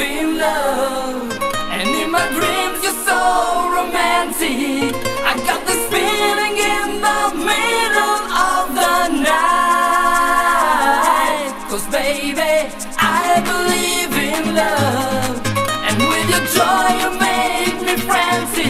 in love. And in my dreams you're so romantic. I got this feeling in the middle of the night. Cause baby, I believe in love. And with your joy you make me frantic